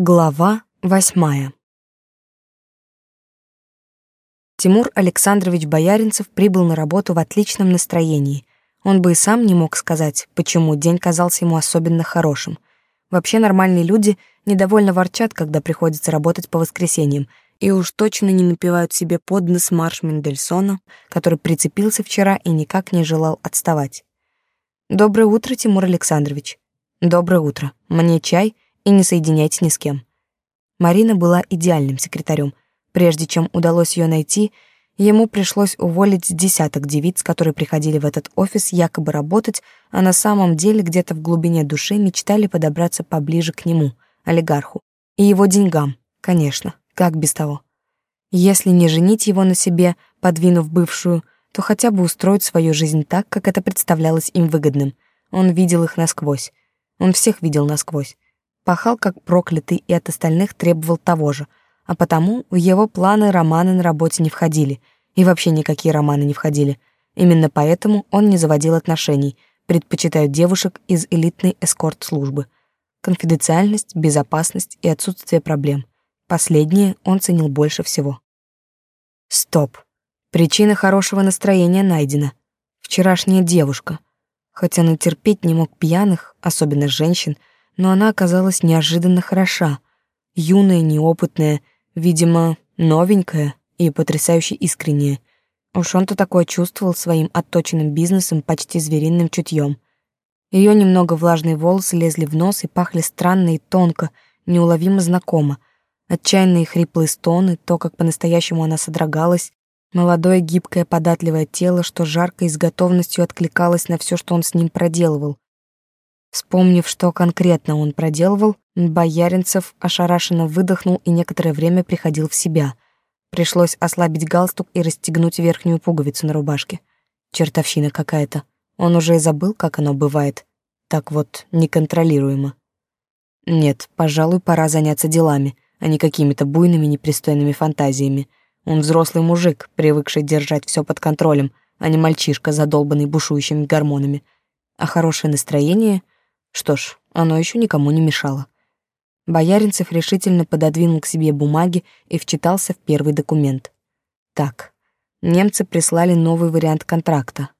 Глава восьмая Тимур Александрович Бояринцев прибыл на работу в отличном настроении. Он бы и сам не мог сказать, почему день казался ему особенно хорошим. Вообще нормальные люди недовольно ворчат, когда приходится работать по воскресеньям, и уж точно не напевают себе под нос марш Мендельсона, который прицепился вчера и никак не желал отставать. «Доброе утро, Тимур Александрович». «Доброе утро. Мне чай?» И не соединяйте ни с кем. Марина была идеальным секретарем. Прежде чем удалось ее найти, ему пришлось уволить десяток девиц, которые приходили в этот офис якобы работать, а на самом деле где-то в глубине души мечтали подобраться поближе к нему, олигарху, и его деньгам, конечно, как без того. Если не женить его на себе, подвинув бывшую, то хотя бы устроить свою жизнь так, как это представлялось им выгодным. Он видел их насквозь. Он всех видел насквозь пахал как проклятый и от остальных требовал того же, а потому в его планы романы на работе не входили, и вообще никакие романы не входили. Именно поэтому он не заводил отношений, предпочитая девушек из элитной эскорт-службы. Конфиденциальность, безопасность и отсутствие проблем. Последнее он ценил больше всего. Стоп. Причина хорошего настроения найдена. Вчерашняя девушка. Хотя он терпеть не мог пьяных, особенно женщин, но она оказалась неожиданно хороша. Юная, неопытная, видимо, новенькая и потрясающе искренняя. Уж он-то такое чувствовал своим отточенным бизнесом почти звериным чутьем. Ее немного влажные волосы лезли в нос и пахли странно и тонко, неуловимо знакомо. Отчаянные хриплые стоны, то, как по-настоящему она содрогалась, молодое гибкое податливое тело, что жарко и с готовностью откликалось на все, что он с ним проделывал. Вспомнив, что конкретно он проделывал, Бояринцев ошарашенно выдохнул и некоторое время приходил в себя. Пришлось ослабить галстук и расстегнуть верхнюю пуговицу на рубашке. Чертовщина какая-то. Он уже и забыл, как оно бывает. Так вот, неконтролируемо. Нет, пожалуй, пора заняться делами, а не какими-то буйными непристойными фантазиями. Он взрослый мужик, привыкший держать все под контролем, а не мальчишка, задолбанный бушующими гормонами. А хорошее настроение — что ж, оно еще никому не мешало. Бояринцев решительно пододвинул к себе бумаги и вчитался в первый документ. Так, немцы прислали новый вариант контракта.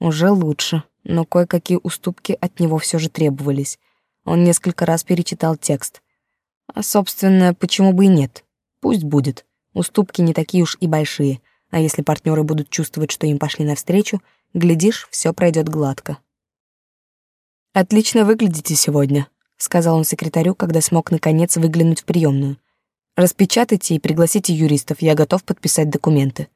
Уже лучше, но кое-какие уступки от него все же требовались. Он несколько раз перечитал текст. А, собственно, почему бы и нет? Пусть будет. Уступки не такие уж и большие, а если партнеры будут чувствовать, что им пошли навстречу, глядишь, все пройдет гладко. «Отлично выглядите сегодня», — сказал он секретарю, когда смог наконец выглянуть в приемную. «Распечатайте и пригласите юристов, я готов подписать документы».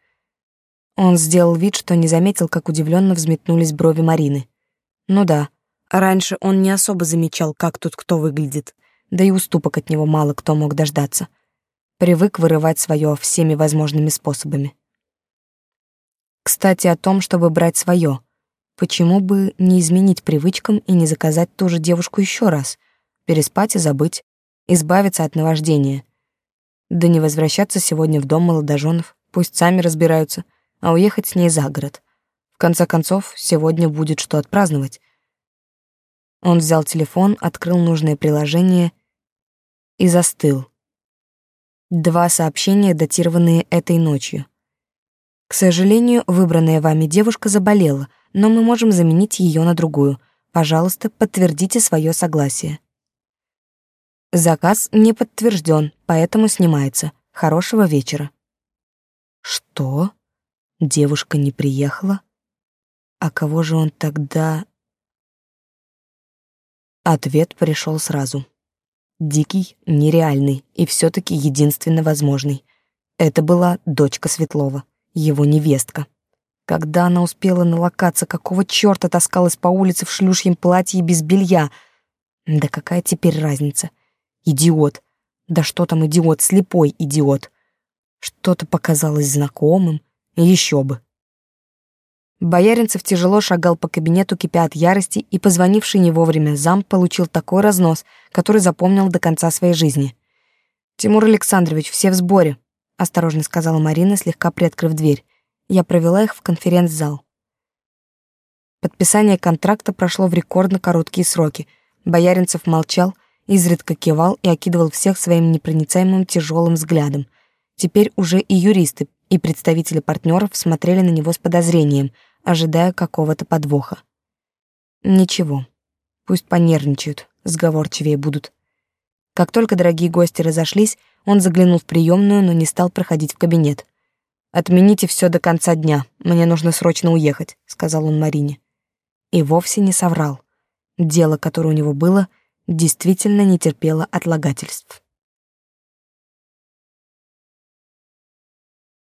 Он сделал вид, что не заметил, как удивленно взметнулись брови Марины. Ну да, раньше он не особо замечал, как тут кто выглядит, да и уступок от него мало кто мог дождаться. Привык вырывать свое всеми возможными способами. Кстати, о том, чтобы брать свое — Почему бы не изменить привычкам и не заказать ту же девушку еще раз? Переспать и забыть, избавиться от наваждения. Да не возвращаться сегодня в дом молодоженов, пусть сами разбираются, а уехать с ней за город. В конце концов, сегодня будет что отпраздновать. Он взял телефон, открыл нужное приложение и застыл. Два сообщения, датированные этой ночью. К сожалению, выбранная вами девушка заболела — но мы можем заменить ее на другую. Пожалуйста, подтвердите свое согласие. Заказ не подтвержден, поэтому снимается. Хорошего вечера. Что? Девушка не приехала? А кого же он тогда... Ответ пришел сразу. Дикий, нереальный и все-таки единственно возможный. Это была дочка Светлова, его невестка. Когда она успела налокаться, какого чёрта таскалась по улице в шлюшьем платье без белья? Да какая теперь разница? Идиот. Да что там идиот, слепой идиот. Что-то показалось знакомым, еще бы. Бояринцев тяжело шагал по кабинету, кипя от ярости, и позвонивший не вовремя зам получил такой разнос, который запомнил до конца своей жизни. «Тимур Александрович, все в сборе», — осторожно сказала Марина, слегка приоткрыв дверь. Я провела их в конференц-зал. Подписание контракта прошло в рекордно короткие сроки. Бояринцев молчал, изредка кивал и окидывал всех своим непроницаемым тяжелым взглядом. Теперь уже и юристы, и представители партнеров смотрели на него с подозрением, ожидая какого-то подвоха. Ничего, пусть понервничают, сговорчивее будут. Как только дорогие гости разошлись, он заглянул в приемную, но не стал проходить в кабинет. «Отмените все до конца дня, мне нужно срочно уехать», — сказал он Марине. И вовсе не соврал. Дело, которое у него было, действительно не терпело отлагательств.